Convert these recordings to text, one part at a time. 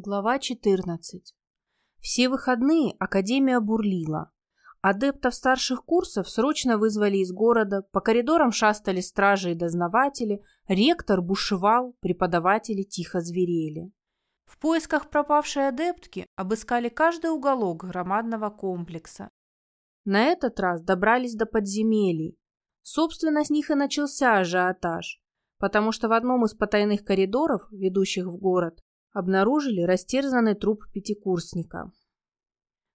Глава 14. Все выходные Академия бурлила. Адептов старших курсов срочно вызвали из города, по коридорам шастали стражи и дознаватели, ректор бушевал, преподаватели тихо зверели. В поисках пропавшей адептки обыскали каждый уголок громадного комплекса. На этот раз добрались до подземелий. Собственно, с них и начался ажиотаж, потому что в одном из потайных коридоров, ведущих в город, обнаружили растерзанный труп пятикурсника.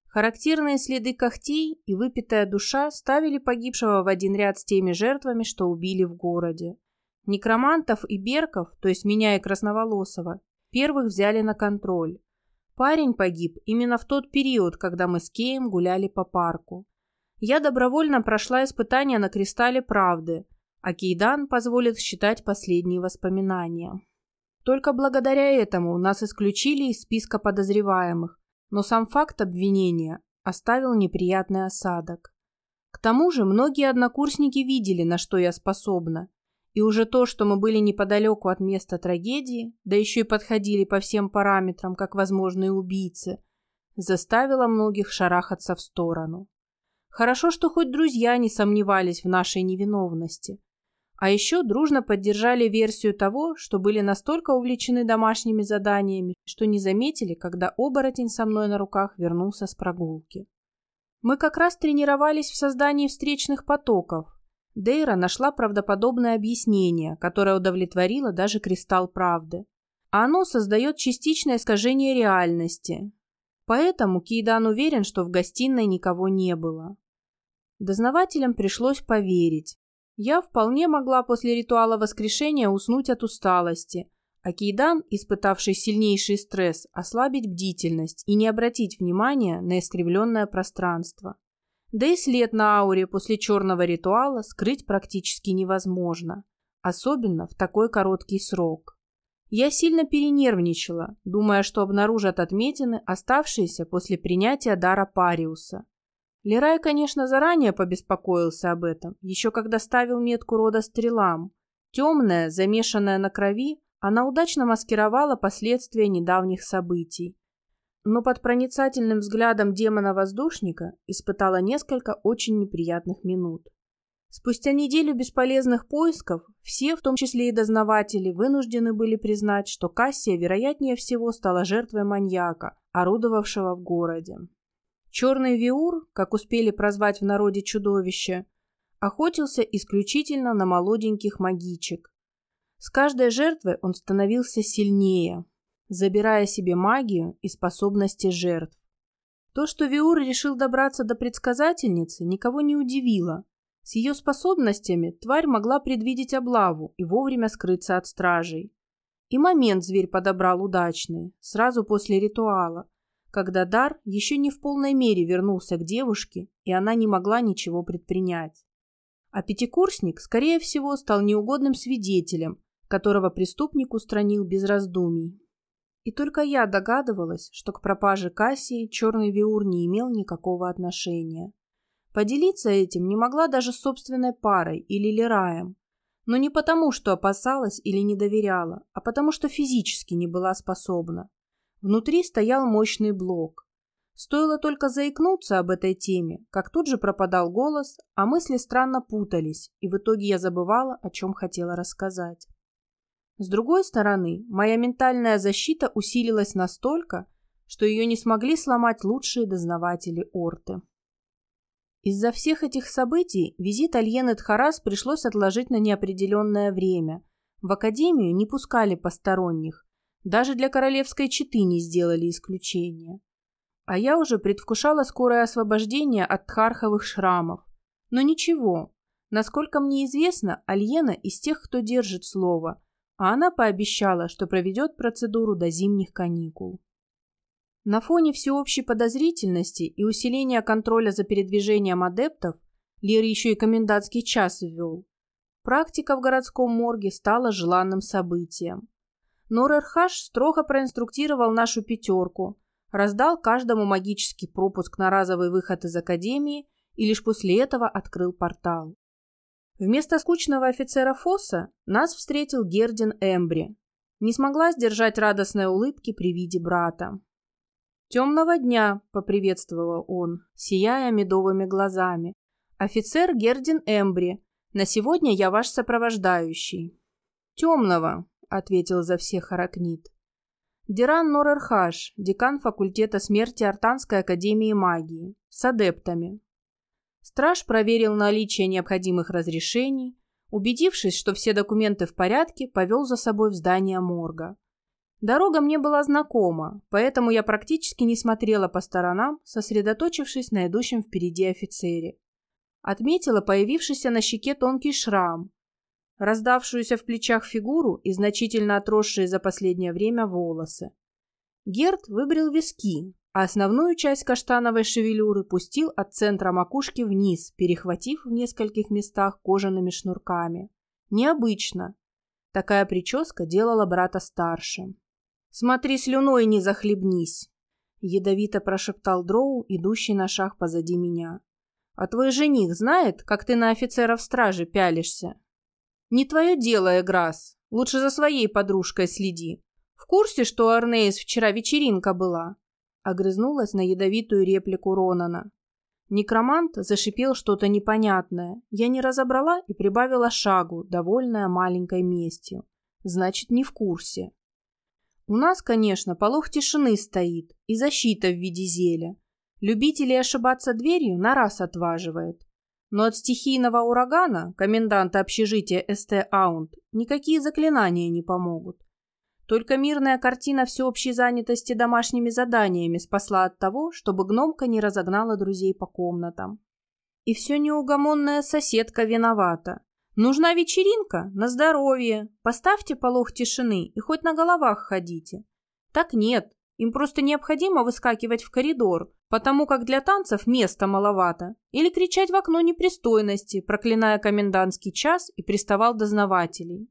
Характерные следы когтей и выпитая душа ставили погибшего в один ряд с теми жертвами, что убили в городе. Некромантов и Берков, то есть меня и Красноволосова, первых взяли на контроль. Парень погиб именно в тот период, когда мы с Кеем гуляли по парку. Я добровольно прошла испытание на кристалле правды, а Кейдан позволит считать последние воспоминания. Только благодаря этому нас исключили из списка подозреваемых, но сам факт обвинения оставил неприятный осадок. К тому же многие однокурсники видели, на что я способна, и уже то, что мы были неподалеку от места трагедии, да еще и подходили по всем параметрам, как возможные убийцы, заставило многих шарахаться в сторону. Хорошо, что хоть друзья не сомневались в нашей невиновности. А еще дружно поддержали версию того, что были настолько увлечены домашними заданиями, что не заметили, когда оборотень со мной на руках вернулся с прогулки. Мы как раз тренировались в создании встречных потоков. Дейра нашла правдоподобное объяснение, которое удовлетворило даже кристалл правды. А оно создает частичное искажение реальности. Поэтому Кейдан уверен, что в гостиной никого не было. Дознавателям пришлось поверить, я вполне могла после ритуала воскрешения уснуть от усталости, а Кейдан, испытавший сильнейший стресс, ослабить бдительность и не обратить внимания на искривленное пространство. Да и след на ауре после черного ритуала скрыть практически невозможно, особенно в такой короткий срок. Я сильно перенервничала, думая, что обнаружат отметины, оставшиеся после принятия дара Париуса. Лерай, конечно, заранее побеспокоился об этом, еще когда ставил метку рода стрелам. Темная, замешанная на крови, она удачно маскировала последствия недавних событий. Но под проницательным взглядом демона-воздушника испытала несколько очень неприятных минут. Спустя неделю бесполезных поисков все, в том числе и дознаватели, вынуждены были признать, что Кассия, вероятнее всего, стала жертвой маньяка, орудовавшего в городе. Черный Виур, как успели прозвать в народе чудовище, охотился исключительно на молоденьких магичек. С каждой жертвой он становился сильнее, забирая себе магию и способности жертв. То, что Виур решил добраться до предсказательницы, никого не удивило. С ее способностями тварь могла предвидеть облаву и вовремя скрыться от стражей. И момент зверь подобрал удачный, сразу после ритуала, когда дар еще не в полной мере вернулся к девушке, и она не могла ничего предпринять. А пятикурсник, скорее всего, стал неугодным свидетелем, которого преступник устранил без раздумий. И только я догадывалась, что к пропаже Кассии черный Виур не имел никакого отношения. Поделиться этим не могла даже с собственной парой или Лираем, но не потому, что опасалась или не доверяла, а потому что физически не была способна. Внутри стоял мощный блок. Стоило только заикнуться об этой теме, как тут же пропадал голос, а мысли странно путались, и в итоге я забывала, о чем хотела рассказать. С другой стороны, моя ментальная защита усилилась настолько, что ее не смогли сломать лучшие дознаватели Орты. Из-за всех этих событий визит Альены Тхарас пришлось отложить на неопределенное время. В академию не пускали посторонних, даже для королевской четы не сделали исключения. А я уже предвкушала скорое освобождение от тхарховых шрамов. Но ничего. Насколько мне известно, Альена из тех, кто держит слово, а она пообещала, что проведет процедуру до зимних каникул. На фоне всеобщей подозрительности и усиления контроля за передвижением адептов Лер еще и комендантский час ввел. Практика в городском морге стала желанным событием. Норерхаш строго проинструктировал нашу пятерку, раздал каждому магический пропуск на разовый выход из академии и лишь после этого открыл портал. Вместо скучного офицера Фосса нас встретил Гердин Эмбри. Не смогла сдержать радостной улыбки при виде брата. «Темного дня!» — поприветствовал он, сияя медовыми глазами. «Офицер Гердин Эмбри. На сегодня я ваш сопровождающий». «Темного!» — ответил за всех Аракнит. Диран Норерхаш, декан факультета смерти Артанской академии магии, с адептами. Страж проверил наличие необходимых разрешений, убедившись, что все документы в порядке, повел за собой в здание морга. Дорога мне была знакома, поэтому я практически не смотрела по сторонам, сосредоточившись на идущем впереди офицере. Отметила появившийся на щеке тонкий шрам, раздавшуюся в плечах фигуру и значительно отросшие за последнее время волосы. Герд выбрил виски, а основную часть каштановой шевелюры пустил от центра макушки вниз, перехватив в нескольких местах кожаными шнурками. Необычно. Такая прическа делала брата старше. «Смотри, слюной не захлебнись!» Ядовито прошептал Дроу, идущий на шаг позади меня. «А твой жених знает, как ты на офицеров стражи пялишься?» «Не твое дело, Эграс. Лучше за своей подружкой следи. В курсе, что у Арнеис вчера вечеринка была?» Огрызнулась на ядовитую реплику Ронана. Некромант зашипел что-то непонятное. Я не разобрала и прибавила шагу, довольная маленькой местью. Значит, не в курсе. У нас, конечно, полох тишины стоит и защита в виде зеля. Любителей ошибаться дверью на раз отваживает. Но от стихийного урагана, коменданта общежития СТ Аунт, никакие заклинания не помогут. Только мирная картина всеобщей занятости домашними заданиями спасла от того, чтобы гномка не разогнала друзей по комнатам. И все неугомонная соседка виновата. Нужна вечеринка? На здоровье. Поставьте полог тишины и хоть на головах ходите. Так нет, им просто необходимо выскакивать в коридор, потому как для танцев места маловато, или кричать в окно непристойности, проклиная комендантский час и приставал дознавателей.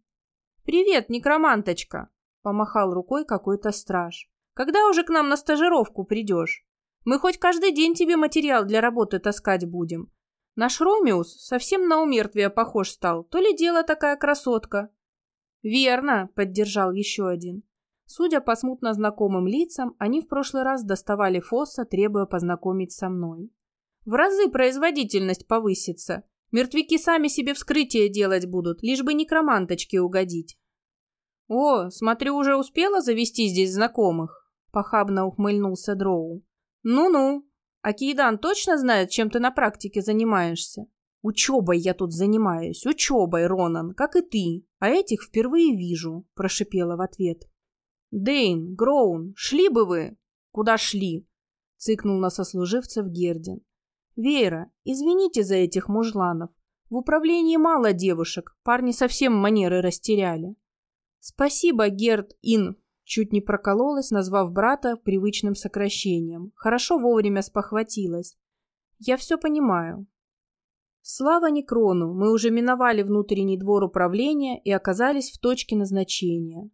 «Привет, некроманточка!» – помахал рукой какой-то страж. «Когда уже к нам на стажировку придешь? Мы хоть каждый день тебе материал для работы таскать будем. Наш Ромеус совсем на умертвие похож стал, то ли дело такая красотка». «Верно», – поддержал еще один. Судя по смутно знакомым лицам, они в прошлый раз доставали Фосса, требуя познакомить со мной. В разы производительность повысится. Мертвяки сами себе вскрытие делать будут, лишь бы некроманточке угодить. «О, смотрю, уже успела завести здесь знакомых?» – похабно ухмыльнулся Дроу. «Ну-ну. А Кейдан точно знает, чем ты на практике занимаешься?» «Учебой я тут занимаюсь, учебой, Ронан, как и ты. А этих впервые вижу», – прошипела в ответ. «Дейн, Гроун, шли бы вы!» «Куда шли?» — цыкнул на сослуживцев Гердин. «Вера, извините за этих мужланов. В управлении мало девушек, парни совсем манеры растеряли». «Спасибо, Герд Ин», — чуть не прокололась, назвав брата привычным сокращением. Хорошо вовремя спохватилась. «Я все понимаю». Слава Некрону, мы уже миновали внутренний двор управления и оказались в точке назначения.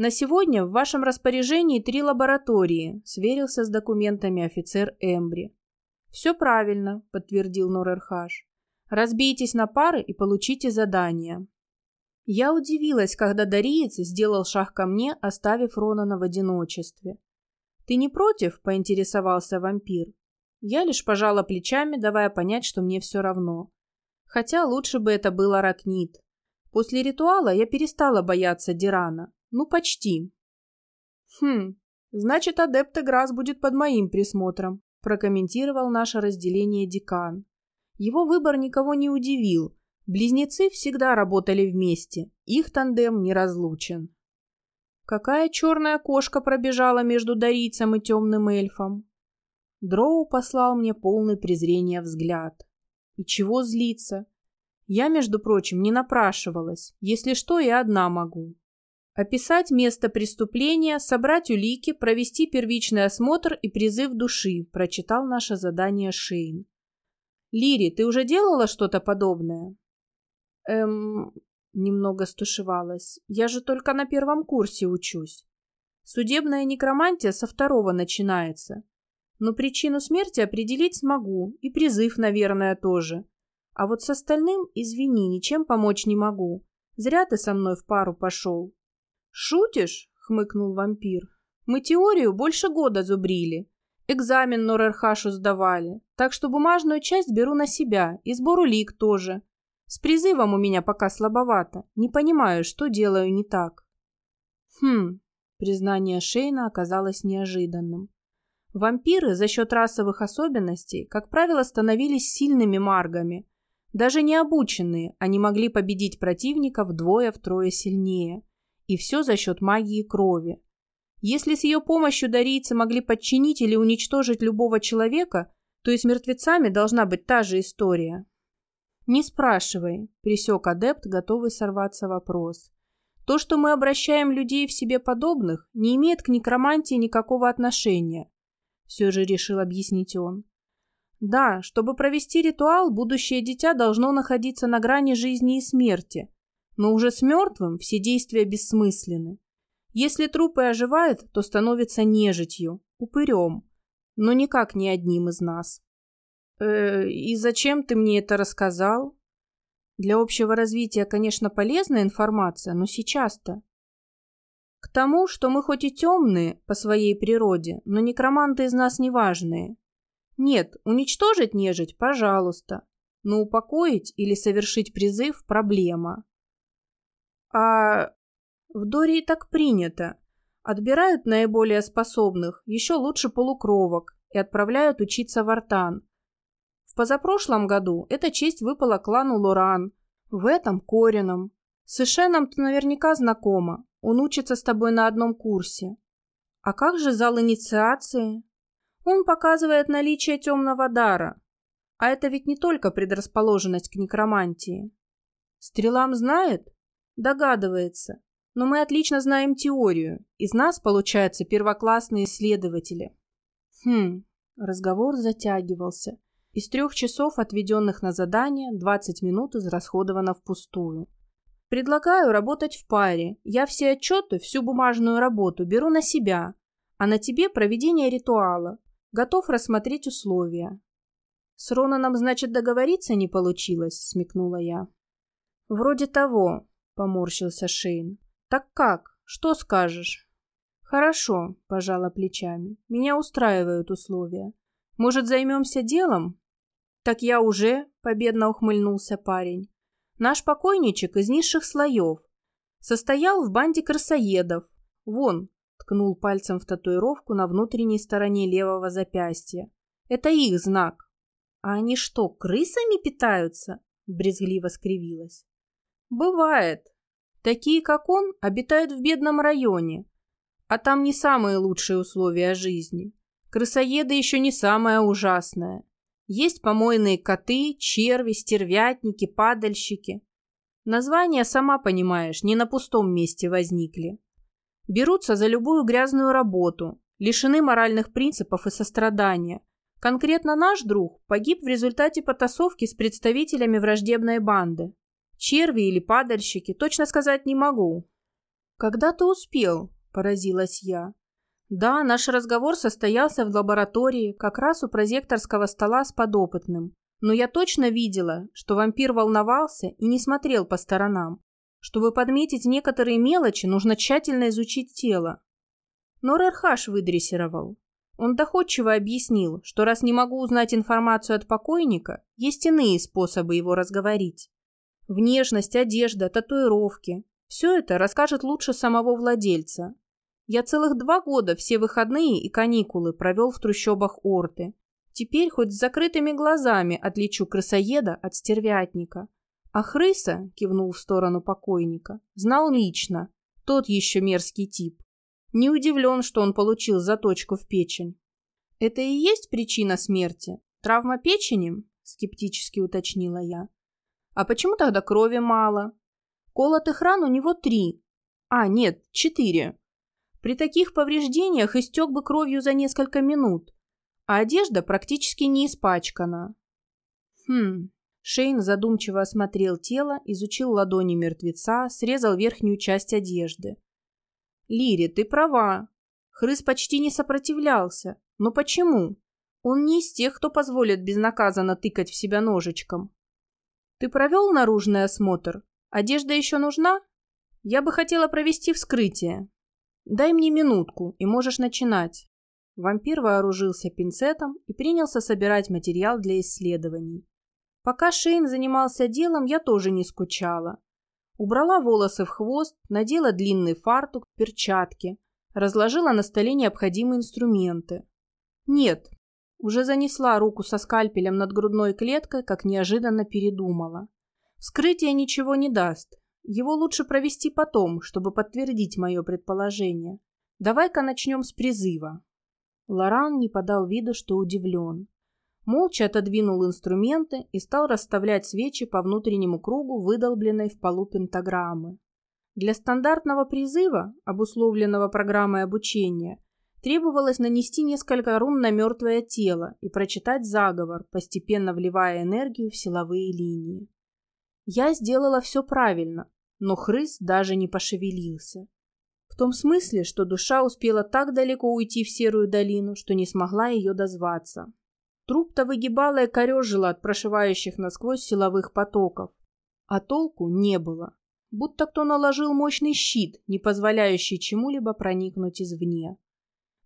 На сегодня в вашем распоряжении три лаборатории, сверился с документами офицер Эмбри. Все правильно, подтвердил Норерхаш. Разбейтесь на пары и получите задание. Я удивилась, когда Дариец сделал шаг ко мне, оставив Ронана в одиночестве. «Ты не против?» – поинтересовался вампир. Я лишь пожала плечами, давая понять, что мне все равно. Хотя лучше бы это был аракнит. После ритуала я перестала бояться Дирана. Ну, почти. Хм, значит, адепт Играс будет под моим присмотром, прокомментировал наше разделение декан. Его выбор никого не удивил. Близнецы всегда работали вместе, их тандем не разлучен. Какая черная кошка пробежала между дарийцем и темным эльфом? Дроу послал мне полный презрения взгляд. И чего злиться? Я, между прочим, не напрашивалась. Если что, я одна могу. Описать место преступления, собрать улики, провести первичный осмотр и призыв души, прочитал наше задание Шейн. Лири, ты уже делала что-то подобное? Эм, немного стушевалась. Я же только на первом курсе учусь. Судебная некромантия со второго начинается. Но причину смерти определить смогу, и призыв, наверное, тоже. А вот с остальным, извини, ничем помочь не могу. Зря ты со мной в пару пошел. «Шутишь?» — хмыкнул вампир. «Мы теорию больше года зубрили. Экзамен Норерхашу сдавали, так что бумажную часть беру на себя и сбор улик тоже. С призывом у меня пока слабовато, не понимаю, что делаю не так». «Хм...» — признание Шейна оказалось неожиданным. Вампиры за счет расовых особенностей, как правило, становились сильными маргами. Даже необученные, они могли победить противника вдвое-втрое сильнее. И все за счет магии крови. Если с ее помощью дарийцы могли подчинить или уничтожить любого человека, то и с мертвецами должна быть та же история. «Не спрашивай», – присек адепт, готовый сорваться вопрос. «То, что мы обращаем людей в себе подобных, не имеет к некромантии никакого отношения», – все же решил объяснить он. «Да, чтобы провести ритуал, будущее дитя должно находиться на грани жизни и смерти, но уже с мертвым все действия бессмысленны. Если трупы оживают, то становится нежитью, упырем, но никак не одним из нас. «Э, «И зачем ты мне это рассказал?» «Для общего развития, конечно, полезная информация, но сейчас-то...» «К тому, что мы хоть и темные по своей природе, но некроманты из нас неважные. Нет, уничтожить нежить – пожалуйста, но упокоить или совершить призыв – проблема. А в Дории так принято. Отбирают наиболее способных, еще лучше полукровок, и отправляют учиться в Артан. В позапрошлом году эта честь выпала клану Лоран, в этом – Корином. С Ишеном ты наверняка знакома, он учится с тобой на одном курсе. А как же зал инициации? Он показывает наличие темного дара. А это ведь не только предрасположенность к некромантии. Стрелам знает? Догадывается. Но мы отлично знаем теорию. Из нас, получается, первоклассные исследователи. Хм, разговор затягивался. Из трех часов, отведенных на задание, 20 минут израсходовано впустую. Предлагаю работать в паре. Я все отчеты, всю бумажную работу беру на себя, а на тебе проведение ритуала. Готов рассмотреть условия. С Ронаном, значит, договориться не получилось, смекнула я. Вроде того, поморщился Шейн. Так как? Что скажешь? Хорошо, пожала плечами. Меня устраивают условия. Может, займемся делом? Так я уже, победно ухмыльнулся парень. Наш покойничек из низших слоев. Состоял в банде красоедов. Вон, ткнул пальцем в татуировку на внутренней стороне левого запястья. Это их знак. А они что, крысами питаются? Брезгливо скривилась. Бывает. Такие, как он, обитают в бедном районе, а там не самые лучшие условия жизни. Крысоеды еще не самое ужасное. Есть помойные коты, черви, стервятники, падальщики. Названия, сама понимаешь, не на пустом месте возникли. Берутся за любую грязную работу, лишены моральных принципов и сострадания. Конкретно наш друг погиб в результате потасовки с представителями враждебной банды. Черви или падальщики, точно сказать не могу. Когда ты успел? Поразилась я. Да, наш разговор состоялся в лаборатории, как раз у прозекторского стола с подопытным. Но я точно видела, что вампир волновался и не смотрел по сторонам. Чтобы подметить некоторые мелочи, нужно тщательно изучить тело. Но Рерхаш выдрессировал. Он доходчиво объяснил, что раз не могу узнать информацию от покойника, есть иные способы его разговорить. Внешность, одежда, татуировки. Все это расскажет лучше самого владельца. Я целых два года все выходные и каникулы провел в трущобах Орты. Теперь хоть с закрытыми глазами отличу крысоеда от стервятника. А Хрыса, кивнул в сторону покойника, знал лично. Тот еще мерзкий тип. Не удивлен, что он получил заточку в печень. «Это и есть причина смерти? Травма печени?» – скептически уточнила я. А почему тогда крови мало? Колотых ран у него три. А, нет, четыре. При таких повреждениях истек бы кровью за несколько минут, а одежда практически не испачкана. Хм. Шейн задумчиво осмотрел тело, изучил ладони мертвеца, срезал верхнюю часть одежды. Лири, ты права. Хрыс почти не сопротивлялся. Но почему? Он не из тех, кто позволит безнаказанно тыкать в себя ножичком. Ты провел наружный осмотр? Одежда еще нужна? Я бы хотела провести вскрытие. Дай мне минутку, и можешь начинать. Вампир вооружился пинцетом и принялся собирать материал для исследований. Пока Шейн занимался делом, я тоже не скучала. Убрала волосы в хвост, надела длинный фартук, перчатки, разложила на столе необходимые инструменты. Нет, уже занесла руку со скальпелем над грудной клеткой, как неожиданно передумала. Вскрытие ничего не даст. Его лучше провести потом, чтобы подтвердить мое предположение. Давай-ка начнем с призыва. Лоран не подал вида, что удивлен. Молча отодвинул инструменты и стал расставлять свечи по внутреннему кругу, выдолбленной в полу пентаграммы. Для стандартного призыва, обусловленного программой обучения, требовалось нанести несколько рун на мертвое тело и прочитать заговор, постепенно вливая энергию в силовые линии. Я сделала все правильно, но хрыс даже не пошевелился. В том смысле, что душа успела так далеко уйти в серую долину, что не смогла ее дозваться. Труп-то выгибала и корежила от прошивающих насквозь силовых потоков. А толку не было. Будто кто наложил мощный щит, не позволяющий чему-либо проникнуть извне.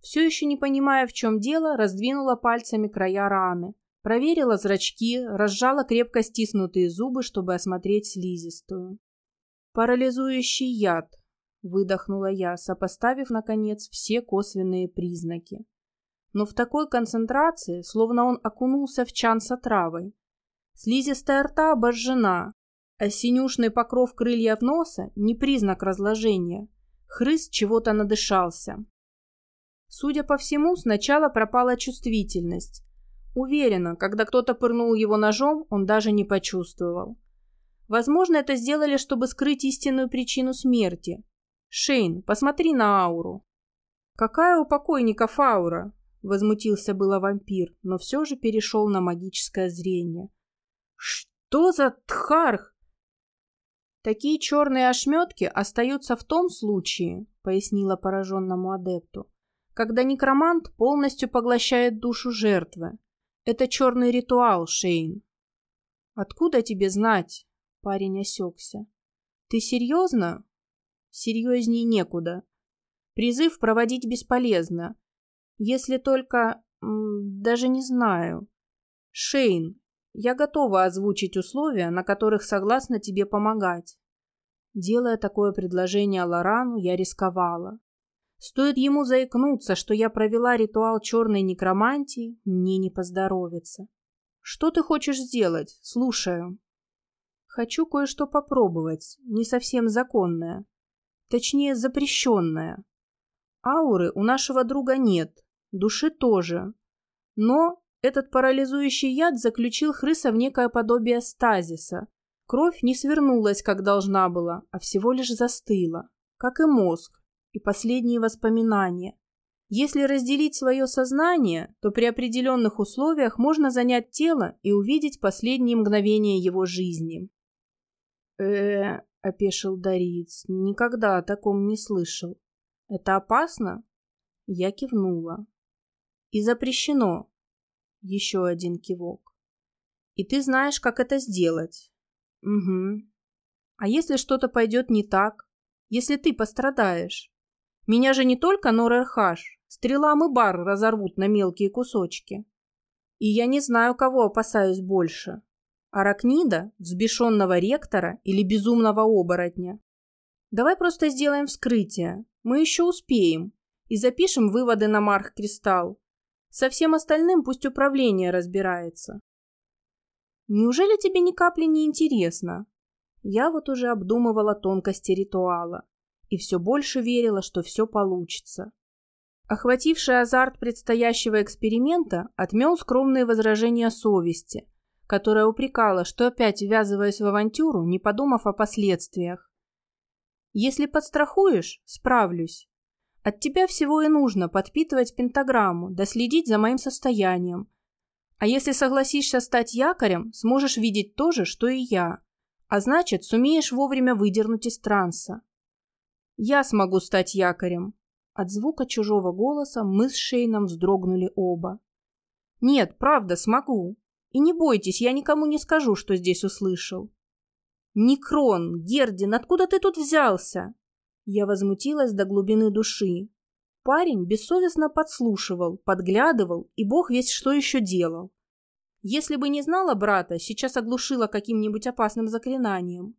Все еще не понимая, в чем дело, раздвинула пальцами края раны. Проверила зрачки, разжала крепко стиснутые зубы, чтобы осмотреть слизистую. «Парализующий яд», — выдохнула я, сопоставив, наконец, все косвенные признаки но в такой концентрации, словно он окунулся в чан с отравой. Слизистая рта обожжена, а синюшный покров крыльев носа не признак разложения. Хрыс чего-то надышался. Судя по всему, сначала пропала чувствительность. Уверена, когда кто-то пырнул его ножом, он даже не почувствовал. Возможно, это сделали, чтобы скрыть истинную причину смерти. Шейн, посмотри на ауру. Какая у покойников аура? Возмутился было вампир, но все же перешел на магическое зрение. Что за тхарх? Такие черные ошметки остаются в том случае, пояснила пораженному адепту, когда некромант полностью поглощает душу жертвы. Это черный ритуал, Шейн. Откуда тебе знать? Парень осекся. Ты серьезно? Серьезней некуда. Призыв проводить бесполезно. Если только... даже не знаю. Шейн, я готова озвучить условия, на которых согласна тебе помогать. Делая такое предложение Лорану, я рисковала. Стоит ему заикнуться, что я провела ритуал черной некромантии, мне не поздоровится. Что ты хочешь сделать? Слушаю. Хочу кое-что попробовать, не совсем законное. Точнее, запрещенное. Ауры у нашего друга нет, души тоже. Но этот парализующий яд заключил Хрыса в некое подобие стазиса. Кровь не свернулась, как должна была, а всего лишь застыла, как и мозг, и последние воспоминания. Если разделить свое сознание, то при определенных условиях можно занять тело и увидеть последние мгновения его жизни. э опешил Дариец, никогда о таком не слышал. Это опасно? Я кивнула. И запрещено. Еще один кивок. И ты знаешь, как это сделать. Угу. А если что-то пойдет не так? Если ты пострадаешь? Меня же не только Норерхаш, стрелам и бар разорвут на мелкие кусочки. И я не знаю, кого опасаюсь больше. Аракнида, взбешенного ректора или безумного оборотня. Давай просто сделаем вскрытие. Мы еще успеем. И запишем выводы на Марх-Кристалл. Со всем остальным пусть управление разбирается. Неужели тебе ни капли не интересно? Я вот уже обдумывала тонкости ритуала и все больше верила, что все получится. Охвативший азарт предстоящего эксперимента отмел скромные возражения совести, которая упрекала, что опять ввязываясь в авантюру, не подумав о последствиях. Если подстрахуешь, справлюсь. От тебя всего и нужно подпитывать пентаграмму, да следить за моим состоянием. А если согласишься стать якорем, сможешь видеть то же, что и я. А значит, сумеешь вовремя выдернуть из транса. Я смогу стать якорем. От звука чужого голоса мы с Шейном вздрогнули оба. Нет, правда, смогу. И не бойтесь, я никому не скажу, что здесь услышал. «Некрон, Гердин, откуда ты тут взялся?» Я возмутилась до глубины души. Парень бессовестно подслушивал, подглядывал и бог весь что еще делал. Если бы не знала брата, сейчас оглушила каким-нибудь опасным заклинанием.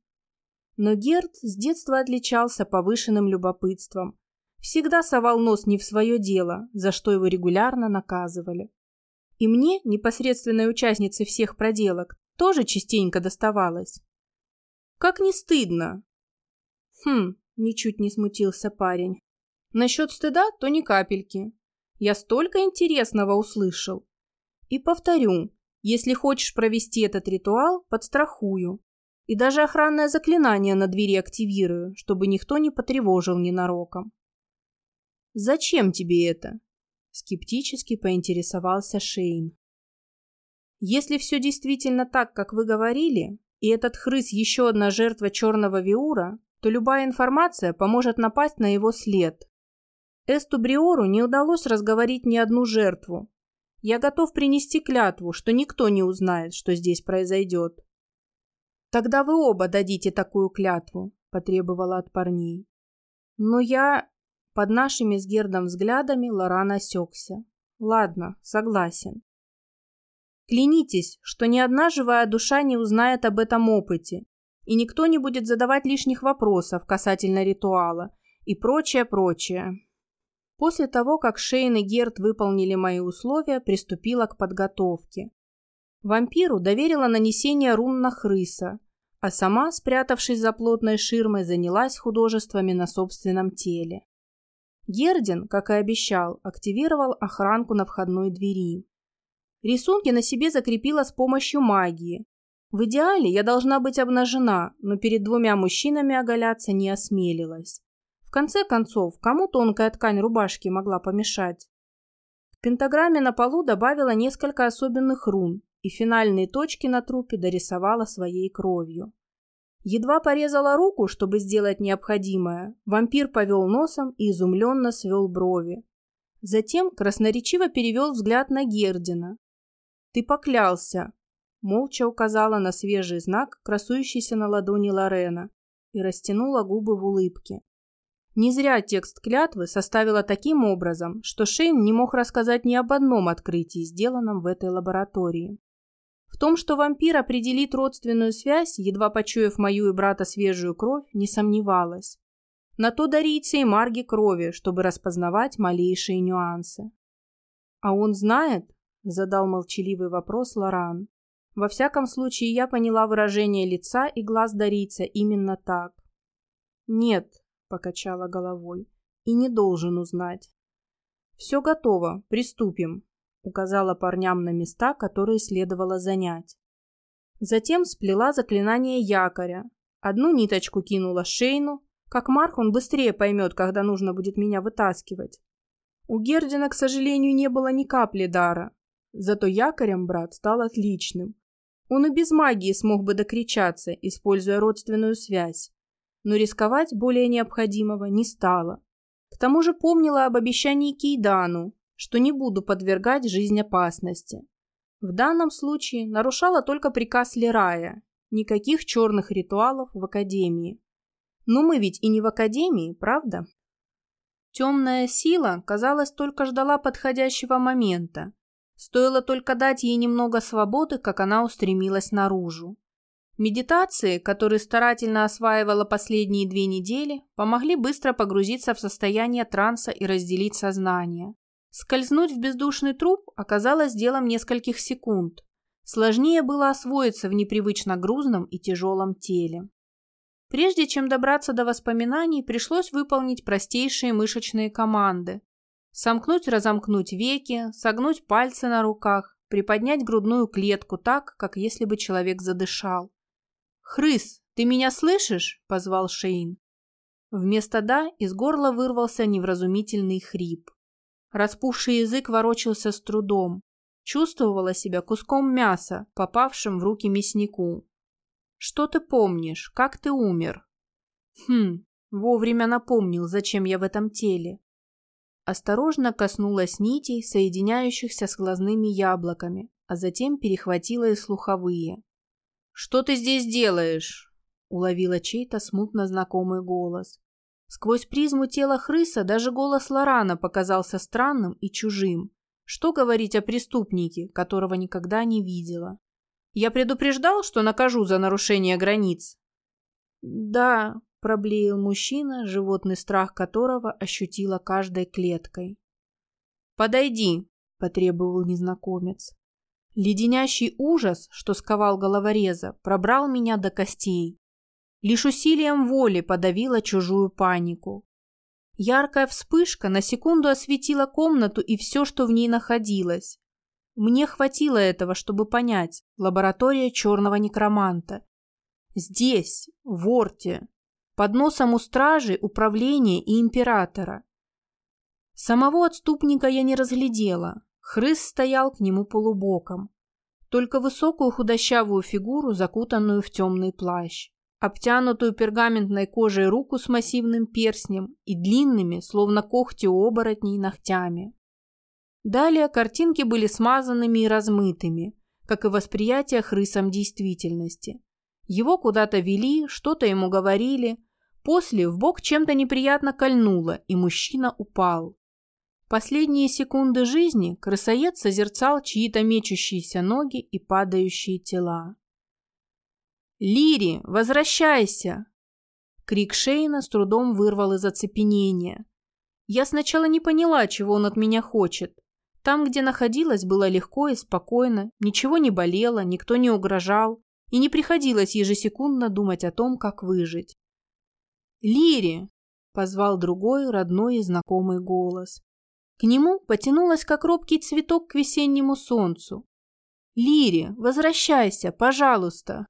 Но Герд с детства отличался повышенным любопытством. Всегда совал нос не в свое дело, за что его регулярно наказывали. И мне, непосредственной участнице всех проделок, тоже частенько доставалось. Как не стыдно. Хм, ничуть не смутился парень. Насчет стыда, то ни капельки. Я столько интересного услышал. И повторю, если хочешь провести этот ритуал, подстрахую. И даже охранное заклинание на двери активирую, чтобы никто не потревожил ненароком. «Зачем тебе это?» – скептически поинтересовался Шейн. «Если все действительно так, как вы говорили, и этот хрыс еще одна жертва черного Виура, то любая информация поможет напасть на его след. Эсту Бриору не удалось разговорить ни одну жертву. Я готов принести клятву, что никто не узнает, что здесь произойдет. Тогда вы оба дадите такую клятву, потребовала от парней. Но я... Под нашими с Гердом взглядами Лоран осекся. Ладно, согласен. Клянитесь, что ни одна живая душа не узнает об этом опыте, и никто не будет задавать лишних вопросов касательно ритуала и прочее, прочее. После того, как Шейн и Герт выполнили мои условия, приступила к подготовке. Вампиру доверила нанесение рун на хрыса, а сама, спрятавшись за плотной ширмой, занялась художествами на собственном теле. Гердин, как и обещал, активировал охранку на входной двери. Рисунки на себе закрепила с помощью магии. В идеале я должна быть обнажена, но перед двумя мужчинами оголяться не осмелилась. В конце концов, кому тонкая ткань рубашки могла помешать? К пентаграмме на полу добавила несколько особенных рун и финальные точки на трупе дорисовала своей кровью. Едва порезала руку, чтобы сделать необходимое, вампир повел носом и изумленно свел брови. Затем красноречиво перевел взгляд на Гердина, «Ты поклялся!» Молча указала на свежий знак, красующийся на ладони Лорена, и растянула губы в улыбке. Не зря текст клятвы составила таким образом, что Шейн не мог рассказать ни об одном открытии, сделанном в этой лаборатории. В том, что вампир определит родственную связь, едва почуяв мою и брата свежую кровь, не сомневалась. На то дарийцы и марги крови, чтобы распознавать малейшие нюансы. А он знает, Задал молчаливый вопрос Лоран. Во всяком случае, я поняла выражение лица и глаз Дарийца именно так. «Нет», — покачала головой, — «и не должен узнать». «Все готово, приступим», — указала парням на места, которые следовало занять. Затем сплела заклинание якоря. Одну ниточку кинула Шейну. Как Марх он быстрее поймет, когда нужно будет меня вытаскивать. У Гердина, к сожалению, не было ни капли дара, Зато якорем брат стал отличным. Он и без магии смог бы докричаться, используя родственную связь. Но рисковать более необходимого не стало. К тому же помнила об обещании Кейдану, что не буду подвергать жизнь опасности. В данном случае нарушала только приказ Лерая. Никаких черных ритуалов в Академии. Но мы ведь и не в Академии, правда? Темная сила, казалось, только ждала подходящего момента, Стоило только дать ей немного свободы, как она устремилась наружу. Медитации, которые старательно осваивала последние две недели, помогли быстро погрузиться в состояние транса и разделить сознание. Скользнуть в бездушный труп оказалось делом нескольких секунд. Сложнее было освоиться в непривычно грузном и тяжелом теле. Прежде чем добраться до воспоминаний, пришлось выполнить простейшие мышечные команды, Сомкнуть-разомкнуть веки, согнуть пальцы на руках, приподнять грудную клетку так, как если бы человек задышал. «Хрыс, ты меня слышишь?» – позвал Шейн. Вместо «да» из горла вырвался невразумительный хрип. Распухший язык ворочался с трудом. Чувствовала себя куском мяса, попавшим в руки мяснику. «Что ты помнишь? Как ты умер?» «Хм, вовремя напомнил, зачем я в этом теле. Осторожно коснулась нитей, соединяющихся с глазными яблоками, а затем перехватила и слуховые. «Что ты здесь делаешь?» уловила чей-то смутно знакомый голос. Сквозь призму тела Хрыса даже голос Лорана показался странным и чужим. Что говорить о преступнике, которого никогда не видела? Я предупреждал, что накажу за нарушение границ. Да, проблеял мужчина, животный страх которого ощутила каждой клеткой. Подойди, потребовал незнакомец. Леденящий ужас, что сковал головореза, пробрал меня до костей. Лишь усилием воли подавила чужую панику. Яркая вспышка на секунду осветила комнату и все, что в ней находилось. Мне хватило этого, чтобы понять. Лаборатория черного некроманта. Здесь, в Орте, под носом у стражи, управления и императора. Самого отступника я не разглядела. Хрыс стоял к нему полубоком. Только высокую худощавую фигуру, закутанную в темный плащ обтянутую пергаментной кожей руку с массивным перстнем и длинными, словно когти оборотней, ногтями. Далее картинки были смазанными и размытыми, как и восприятие хрысом действительности. Его куда-то вели, что-то ему говорили. После в бок чем-то неприятно кольнуло, и мужчина упал. Последние секунды жизни крысоед созерцал чьи-то мечущиеся ноги и падающие тела. «Лири, возвращайся!» Крик Шейна с трудом вырвал из оцепенения. Я сначала не поняла, чего он от меня хочет. Там, где находилась, было легко и спокойно, ничего не болело, никто не угрожал, и не приходилось ежесекундно думать о том, как выжить. «Лири!» – позвал другой, родной и знакомый голос. К нему потянулась, как робкий цветок к весеннему солнцу. «Лири, возвращайся, пожалуйста!»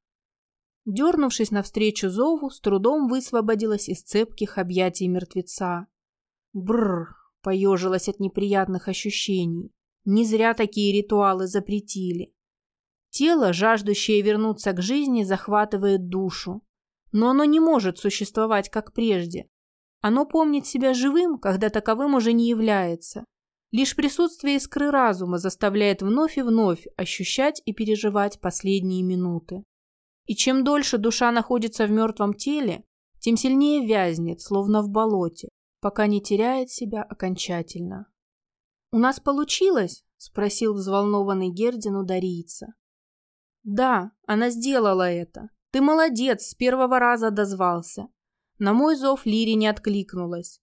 Дернувшись навстречу зову, с трудом высвободилась из цепких объятий мертвеца. Бррр, поежилась от неприятных ощущений. Не зря такие ритуалы запретили. Тело, жаждущее вернуться к жизни, захватывает душу. Но оно не может существовать, как прежде. Оно помнит себя живым, когда таковым уже не является. Лишь присутствие искры разума заставляет вновь и вновь ощущать и переживать последние минуты. И чем дольше душа находится в мертвом теле, тем сильнее вязнет, словно в болоте, пока не теряет себя окончательно. «У нас получилось?» – спросил взволнованный Гердин у Дарийца. «Да, она сделала это. Ты молодец, с первого раза дозвался». На мой зов Лири не откликнулась.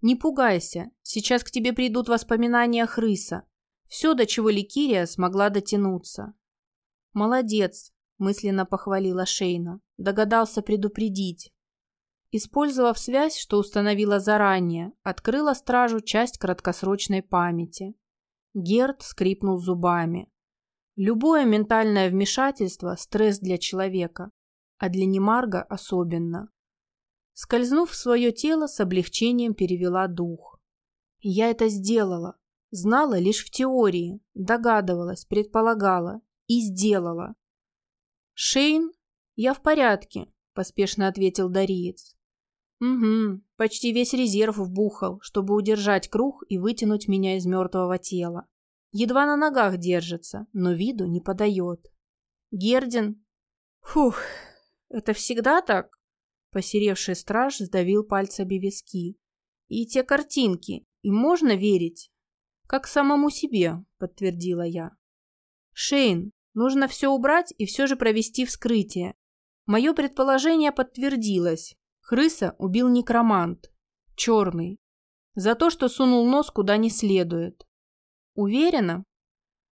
«Не пугайся, сейчас к тебе придут воспоминания Хрыса. Все, до чего Ликирия смогла дотянуться». «Молодец, мысленно похвалила Шейна. Догадался предупредить. Использовав связь, что установила заранее, открыла стражу часть краткосрочной памяти. Герд скрипнул зубами. Любое ментальное вмешательство – стресс для человека, а для Немарга особенно. Скользнув в свое тело, с облегчением перевела дух. Я это сделала. Знала лишь в теории, догадывалась, предполагала и сделала. «Шейн, я в порядке», – поспешно ответил Дариец. «Угу, почти весь резерв вбухал, чтобы удержать круг и вытянуть меня из мертвого тела. Едва на ногах держится, но виду не подает. Гердин? Фух, это всегда так?» Посеревший страж сдавил пальцами виски. «И те картинки, им можно верить?» «Как самому себе», — подтвердила я. «Шейн, Нужно все убрать и все же провести вскрытие. Мое предположение подтвердилось. Крыса убил некромант. Черный. За то, что сунул нос куда не следует. Уверена?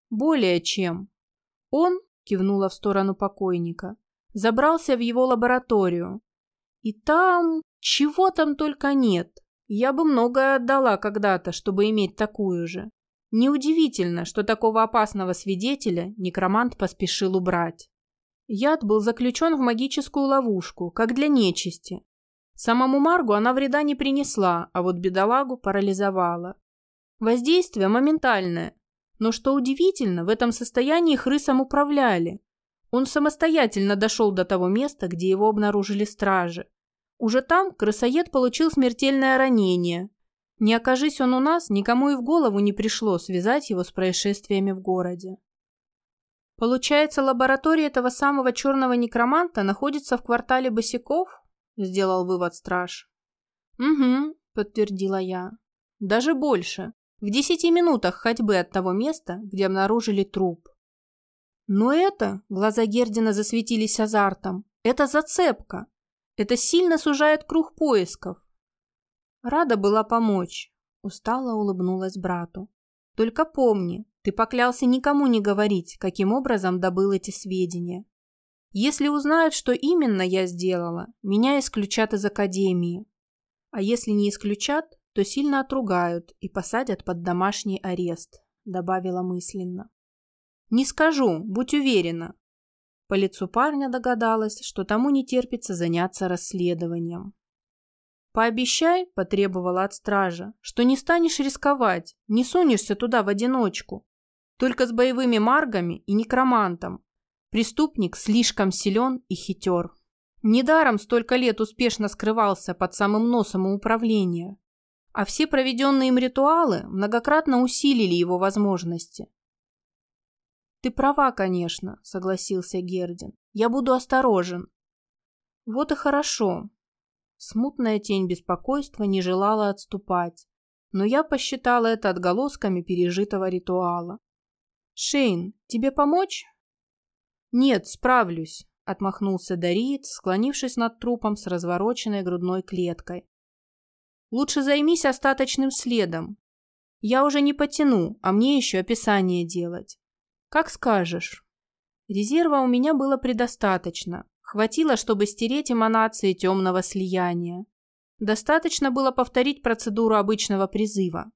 Более чем. Он, кивнула в сторону покойника, забрался в его лабораторию. И там... чего там только нет. Я бы многое отдала когда-то, чтобы иметь такую же. Неудивительно, что такого опасного свидетеля некромант поспешил убрать. Яд был заключен в магическую ловушку, как для нечисти. Самому Маргу она вреда не принесла, а вот бедолагу парализовала. Воздействие моментальное. Но что удивительно, в этом состоянии хрысом управляли. Он самостоятельно дошел до того места, где его обнаружили стражи. Уже там крысоед получил смертельное ранение, не окажись он у нас, никому и в голову не пришло связать его с происшествиями в городе. Получается, лаборатория этого самого черного некроманта находится в квартале босиков? Сделал вывод страж. Угу, подтвердила я. Даже больше. В десяти минутах ходьбы от того места, где обнаружили труп. Но это, глаза Гердина засветились азартом, это зацепка. Это сильно сужает круг поисков. Рада была помочь. Устало улыбнулась брату. Только помни, ты поклялся никому не говорить, каким образом добыл эти сведения. Если узнают, что именно я сделала, меня исключат из академии. А если не исключат, то сильно отругают и посадят под домашний арест, добавила мысленно. Не скажу, будь уверена. По лицу парня догадалась, что тому не терпится заняться расследованием. «Пообещай», – потребовала от стража, – «что не станешь рисковать, не сунешься туда в одиночку. Только с боевыми маргами и некромантом. Преступник слишком силен и хитер. Недаром столько лет успешно скрывался под самым носом у управления. А все проведенные им ритуалы многократно усилили его возможности. «Ты права, конечно», – согласился Гердин. «Я буду осторожен». «Вот и хорошо. Смутная тень беспокойства не желала отступать, но я посчитала это отголосками пережитого ритуала. «Шейн, тебе помочь?» «Нет, справлюсь», — отмахнулся Дариец, склонившись над трупом с развороченной грудной клеткой. «Лучше займись остаточным следом. Я уже не потяну, а мне еще описание делать. Как скажешь». Резерва у меня было предостаточно, Хватило, чтобы стереть эманации темного слияния. Достаточно было повторить процедуру обычного призыва.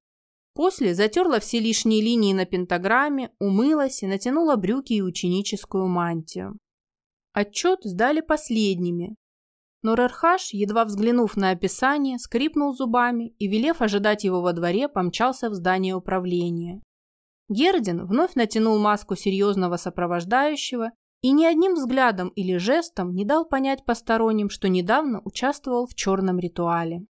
После затерла все лишние линии на пентаграмме, умылась и натянула брюки и ученическую мантию. Отчет сдали последними. Но Рерхаш, едва взглянув на описание, скрипнул зубами и, велев ожидать его во дворе, помчался в здание управления. Гердин вновь натянул маску серьезного сопровождающего и ни одним взглядом или жестом не дал понять посторонним, что недавно участвовал в черном ритуале.